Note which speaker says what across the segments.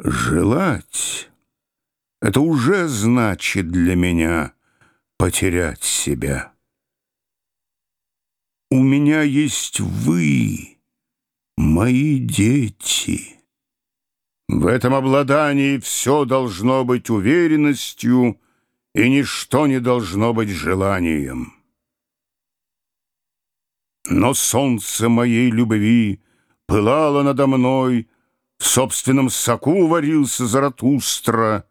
Speaker 1: Желать — это уже значит для меня потерять себя. У меня есть вы, мои дети. В этом обладании все должно быть уверенностью, и ничто не должно быть желанием. Но солнце моей любви пылало надо мной, в собственном соку варился Заратустра.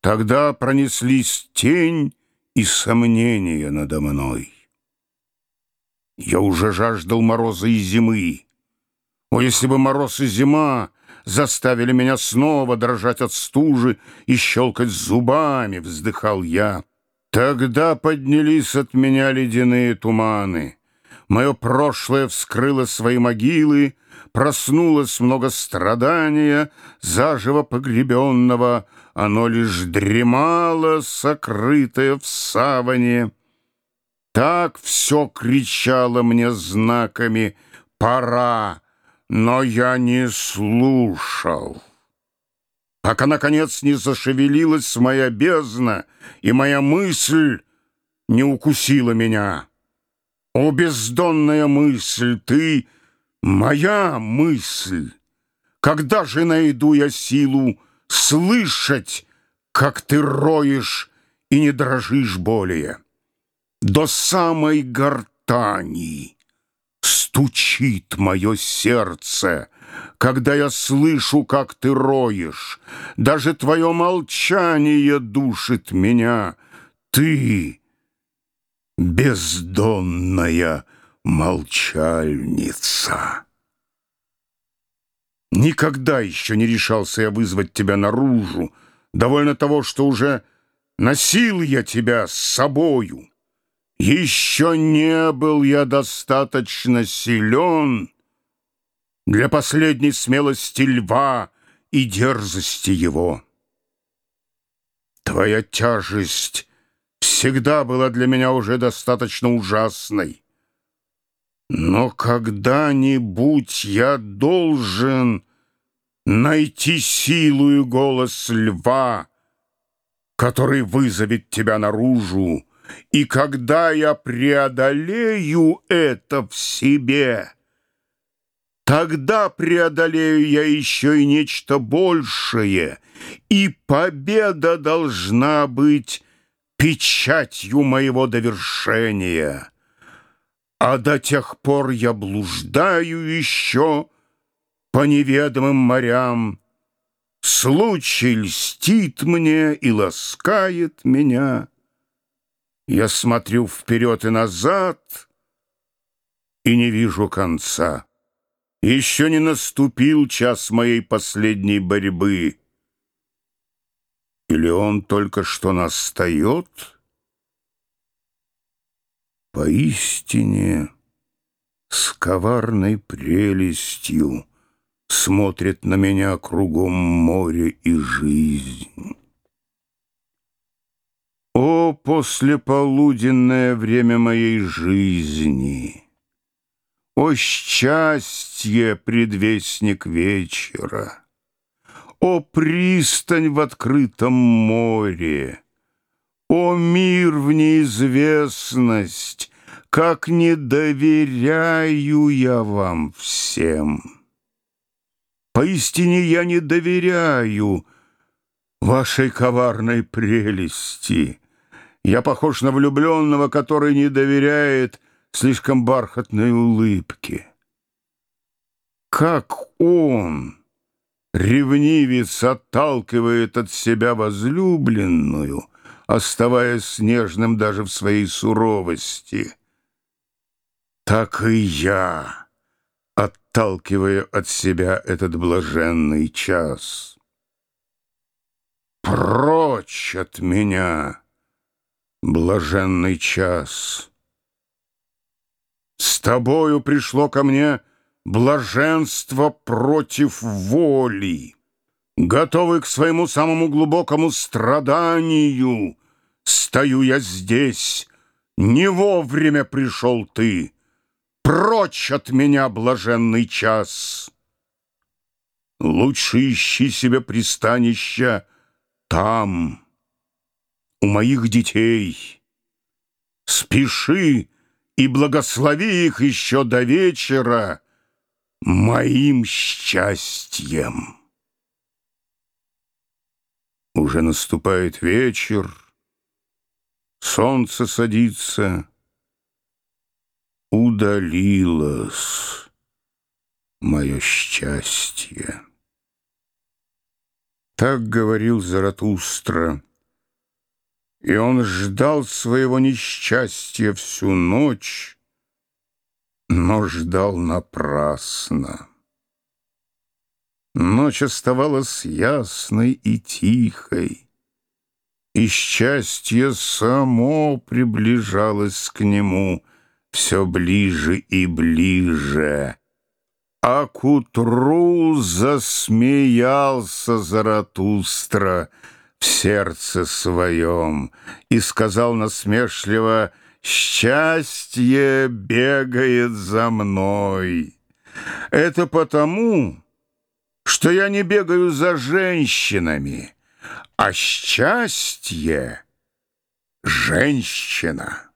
Speaker 1: Тогда пронеслись тень и сомнения надо мной. Я уже жаждал мороза и зимы. О, если бы мороз и зима заставили меня снова дрожать от стужи и щелкать зубами, вздыхал я. Тогда поднялись от меня ледяные туманы. Мое прошлое вскрыло свои могилы, Проснулось много страдания, Заживо погребенного, Оно лишь дремало, сокрытое в саване. Так все кричало мне знаками «Пора!», но я не слушал. Пока, наконец, не зашевелилась моя бездна, и моя мысль не укусила меня. О, бездонная мысль, ты — моя мысль! Когда же найду я силу слышать, как ты роешь и не дрожишь более? До самой гортани стучит мое сердце, когда я слышу, как ты роешь. Даже твое молчание душит меня. Ты бездонная молчальница. Никогда еще не решался я вызвать тебя наружу. Довольно того, что уже носил я тебя с собою. Еще не был я достаточно силен для последней смелости льва и дерзости его. Твоя тяжесть всегда была для меня уже достаточно ужасной. Но когда-нибудь я должен найти силу и голос льва, который вызовет тебя наружу, и когда я преодолею это в себе, тогда преодолею я еще и нечто большее, и победа должна быть печатью моего довершения. А до тех пор я блуждаю еще по неведомым морям. Случай льстит мне и ласкает меня. Я смотрю вперед и назад и не вижу конца. Еще не наступил час моей последней борьбы. Или он только что настает? Поистине с коварной прелестью Смотрит на меня кругом море и жизнь. О, послеполуденное время моей жизни! О, счастье, предвестник вечера! О, пристань в открытом море! О, мир в неизвестность! Как не доверяю я вам всем! Поистине я не доверяю вашей коварной прелести. Я похож на влюбленного, который не доверяет слишком бархатной улыбке. Как он, ревнивец, отталкивает от себя возлюбленную, оставаясь нежным даже в своей суровости, так и я, отталкивая от себя этот блаженный час. Прочь от меня! блаженный час. С тобою пришло ко мне блаженство против воли, готовый к своему самому глубокому страданию. Стою я здесь, не вовремя пришел ты, прочь от меня блаженный час. лучше ищи себе пристанища там, у моих детей. Спеши и благослови их еще до вечера моим счастьем. Уже наступает вечер, солнце садится, удалилось мое счастье. Так говорил Заратустра, и он ждал своего несчастья всю ночь, но ждал напрасно. Ночь оставалась ясной и тихой, и счастье само приближалось к нему все ближе и ближе. А к утру засмеялся Заратустра в сердце своем и сказал насмешливо «Счастье бегает за мной». Это потому, что я не бегаю за женщинами, а счастье — женщина.